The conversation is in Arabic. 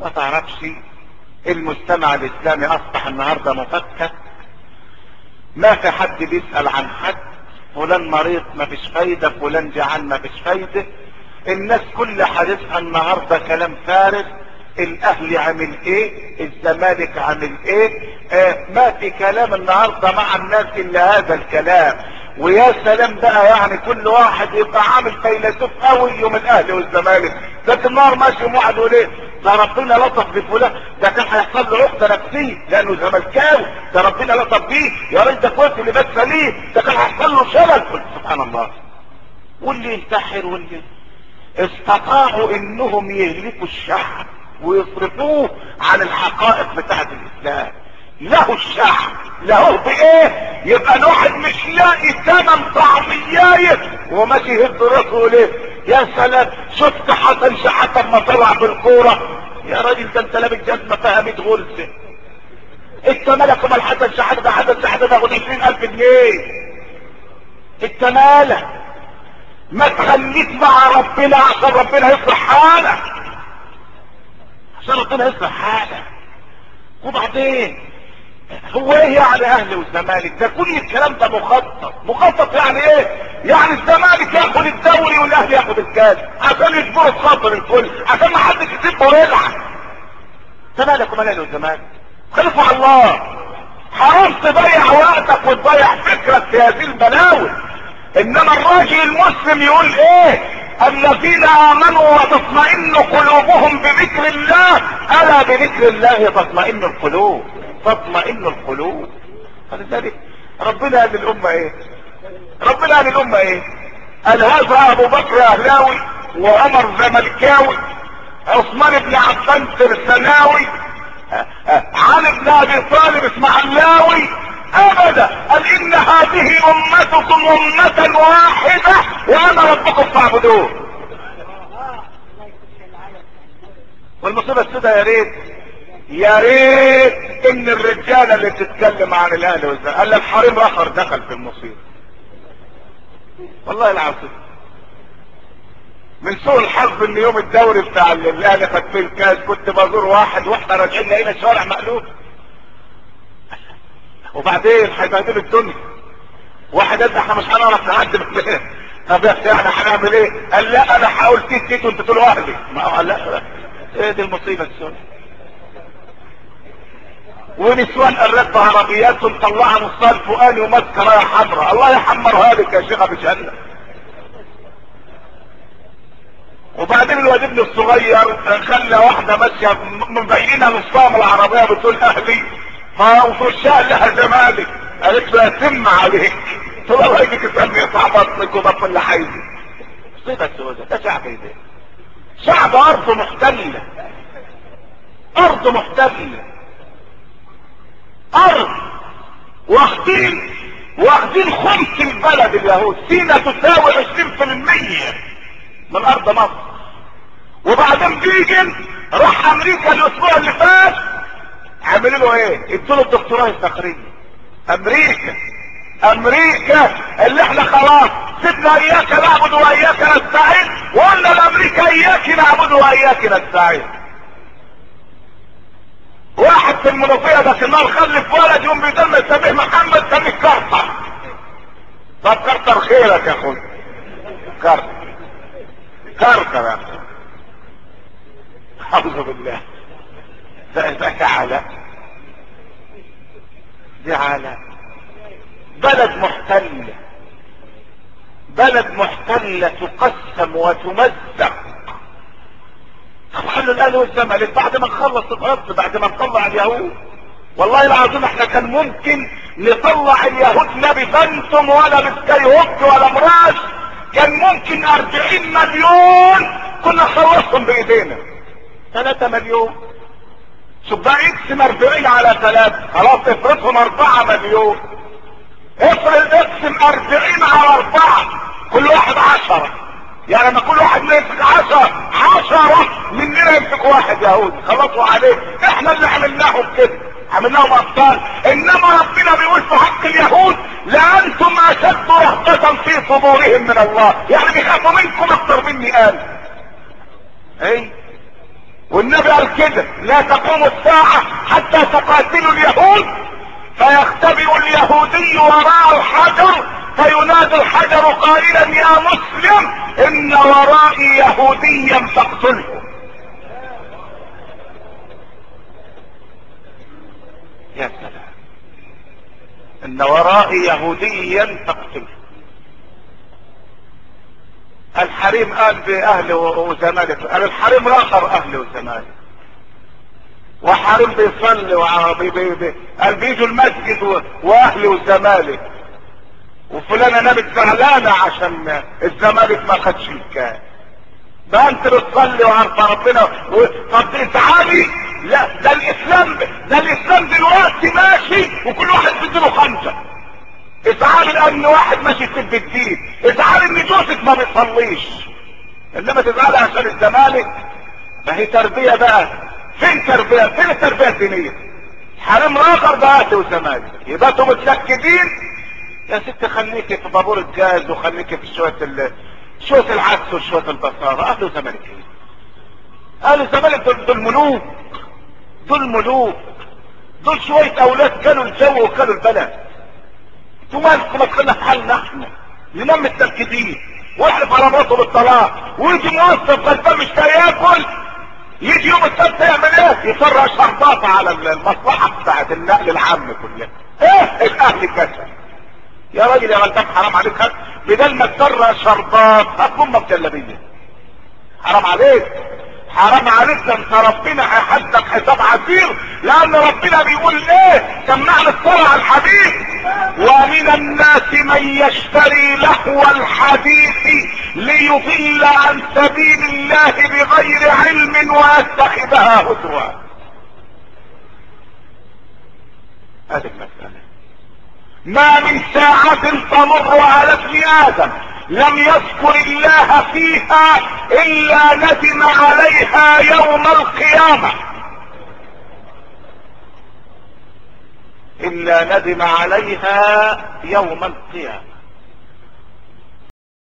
ما تعرفش المجتمع الإسلامي أصبح النهارده مفكك؟ ما في حد بيسأل عن حد؟ فلان مريض ما فيش فايدة فلان جعان ما فيش فايدة. الناس كل حديثها النهاردة كلام فارغ. الاهلي عامل إيه؟ الزمالك عامل إيه؟ آه ما في كلام النهاردة مع الناس إلا هذا الكلام. ويا سلام بقى يعني كل واحد يبقى عامل فيلسوف قوي يوم الأهلي والزمالك. ده النهار ماشي واحد يقول إيه ده ربنا لطف بفلان ده كان هيحصل له عقدة نفسية لأنه زملكاوي ده ربنا لطف بيه. يا ريت ده كويس اللي بس ليه؟ ده كان هيحصل له شلل. قلت سبحان الله. واللي ينتحر واللي استطاعوا إنهم يهلكوا الشعب ويصرفوه عن الحقائق بتاعت الإسلام. له الشعب. له بإيه؟ يبقى الواحد مش لاقي ثمن طعمياية وماشي يهد راسه ليه يا سلام شفت حسن شحاته لما طلع بالكوره يا راجل ده انت لابس جزمه فيها 100 غرزة. انت مالك ومال حسن شحاته ده حسن شحاته تاخد 20000 جنيه. انت مالك؟ ما تخليك مع ربنا عشان ربنا يصلح حالك. عشان ربنا يصلح حالك. وبعدين؟ هو إيه يعني أهلي والزمالك؟ ده كل الكلام ده مخطط. مخطط يعني إيه؟ يعني الزمالك ياخد الدوري والأهلي ياخد الكاس. عشان يجبروا خاطر الكل عشان ما حدش يسيبه ويلعب انت مالك ومال أهلي والزمالك. خلفوا على الله. حرام تضيع وقتك وتضيع فكرك في هذه البلاوي إنما الراجل المسلم يقول إيه؟ الذين آمنوا وتطمئن قلوبهم بذكر الله. ألا بذكر الله تطمئن القلوب؟ تطمئن القلوب. فلذلك ربنا قال للأمة إيه؟ ربنا قال للأمة إيه؟ قال هذا أبو بكر أهلاوي وعمر زملكاوي عثمان بن عفان ترسناوي علي بن أبي طالب إسماعيلاوي. أبدا قال إن هذه أمتكم أمة واحدة وأنا ربكم فاعبدون والمصيبة السوداء يا ريت يا ريت إن الرجالة اللي بتتكلم عن الاهل والزمالك قال الحريم اخر دخل في المصيبة والله العظيم. من سوء الحظ إن يوم الدوري بتاع الأهلي خد فيه الكاس كنت بزور واحد وإحنا راجعين لقينا الشوارع مقلوب. وبعدين هيبهدلوا الدنيا. واحد قال إحنا مش هنعرف نعدي من طب يا أخي إحنا هنعمل إيه؟ قال لا أنا هقول تيت تيت وأنت تقولوا أهلي. ما هو قال لأ إيه دي المصيبة السوداء؟ ونسوان قررت عربيات ومطلعه نصها الفوقاني وماسكه رايه حمراء الله يحمرها لك يا شيخ أبو جهنم. وبعدين الواد ابن الصغير خلى واحدة ماشية مبينه نصها من العربية بتقول أهلي فوفي وشها لها زمالك قالت له اتم عليك. قلت له الله يجيك تسمي يطلع بطنك وبطن اللي عايزه مصيبه السوداء ده شعب إيه ده؟ شعب ارضه محتلة. ارضه محتلة. أرض واخدين واخدين خمس البلد اليهود. سينا تساوي 20% من أرض مصر. وبعدين بيجن راح أمريكا الأسبوع اللي فات. عملوا له إيه؟ ادوا له الدكتوراه التقريبي. أمريكا أمريكا اللي إحنا خلاص سيبنا إياك نعبد وإياك نستعين وقلنا لامريكا إياك نعبد وإياك نستعين. في المنوفية ده النار خلف ولد يوم بيدل يسميه محمد سميه كرتر طب كرتر خيرك يا أخوي. كرتر كرتر يا اعوذ بالله ده ده تعالى تعالى بلد محتلة بلد محتلة تقسم وتمزق. طب خلوا الاهل والزمالك بعد ما نخلص الأرض بعد ما نطلع اليهود. والله العظيم إحنا كان ممكن نطلع اليهود لا بفانتوم ولا بسكاي هوك ولا مراش. كان ممكن أربعين مليون كنا خلصهم بإيدينا. ثلاثة مليون. شوف اقسم 40 على 3 خلاص افرضهم 4 مليون. افرض اقسم 40 على 4 كل واحد 10 يعني لما كل واحد يمسك واحد يهودي. خلصوا عليه إحنا اللي عملناهم كده. عملناهم أبطال. إنما ربنا بيقول في حق اليهود لأنتم أشد رهبة في صدورهم من الله. يعني بيخافوا منكم أكتر مني قال إيه؟ والنبي قال كده. لا تقوم الساعة حتى تقاتلوا اليهود. فيختبئ اليهودي وراء الحجر. فينادي الحجر قائلا يا مسلم إن ورائي يهوديا فاقتله يا سلام إن ورائي يهوديا فاقتله الحريم قال باهل وزمالك قال الحريم اخر أهل وزمالك. وحريم بيصلي وعربي بي بي قال بيجوا المسجد و- واهل وزمالك. وفلانة نامت زعلانة عشان الزمالك ما خدش الكاس. ده أنت بتصلي وعارفه ربنا. طب ازعلي لا ده الإسلام. لأن واحد ماشي في الدين ازعلي ان جوزك ما بيصليش إنما تزعلي عشان الزمالك؟ ما هي تربية بقى. فين تربية؟ فين التربية الدينية؟ حرام راغر بقى وزمالك يبقى أنتوا متلكدين؟ يا ست خليكي في بابور الجاز وخليكي في شوية ال... شوية العدس وشوية البصاره أهل وزمالك إيه؟ أهل الزمالك دول, دول ملوك. دول ملوك. دول شوية أولاد كانوا الجو وكانوا البلد. أنتوا مالكم ما تخلينا في حالنا إحنا ننام متلكدين واحلف على مراته بالطلاق ويجي موظف غلبان مش ياكل يجي يوم السبت يعمل إيه؟ يفرق شرطات على المصلحة بتاعت النقل العام كلها. إيه الأهل كسل. يا راجل يا غلبان حرام عليك هات بدل ما تفرق شرطات هات أمك جلابيه. حرام عليك. حرام عليك ده انت ربنا هيحاسبك حساب عسير لأن ربنا بيقول إيه؟ سمعنا الصلاة على الحديث ومن الناس من يشتري لهو الحديث ليضل عن سبيل الله بغير علم ويتخذها هزوا. هذه المسألة. ما من ساعة تمر على ابن آدم لم يذكر الله فيها إلا ندم عليها يوم القيامة. إلا ندم عليها يوم القيامة.